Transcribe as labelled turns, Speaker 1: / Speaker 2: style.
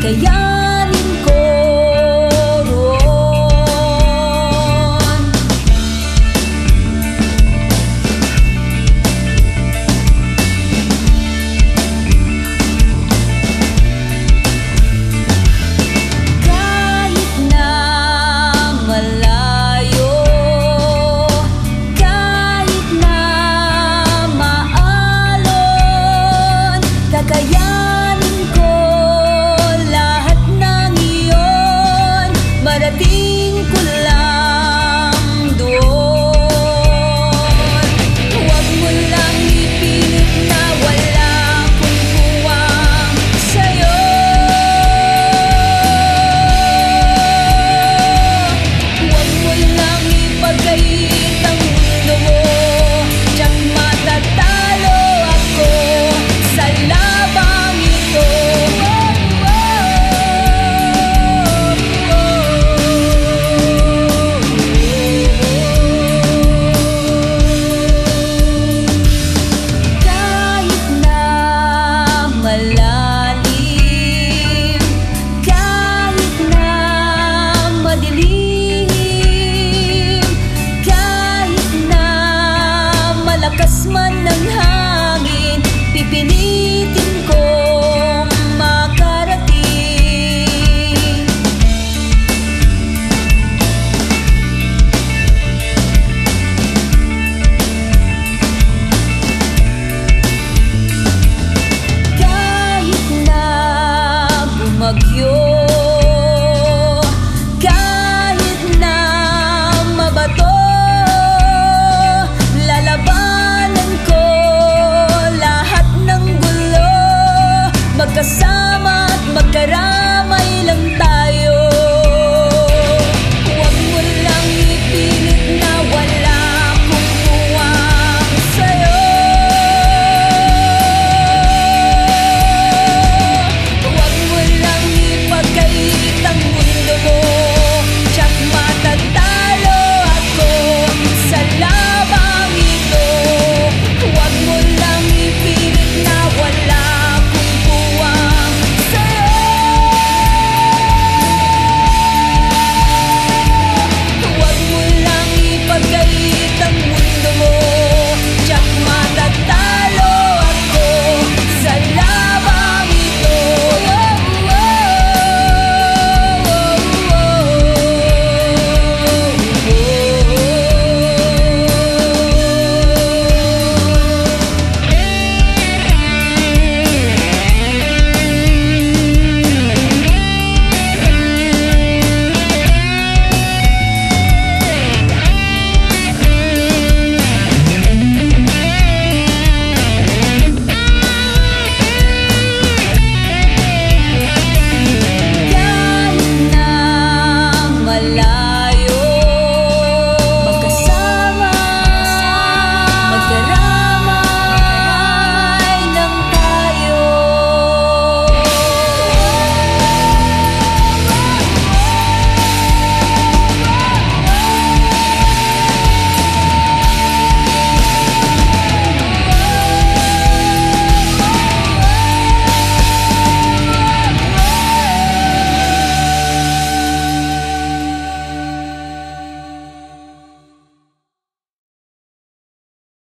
Speaker 1: 该要 fuck you.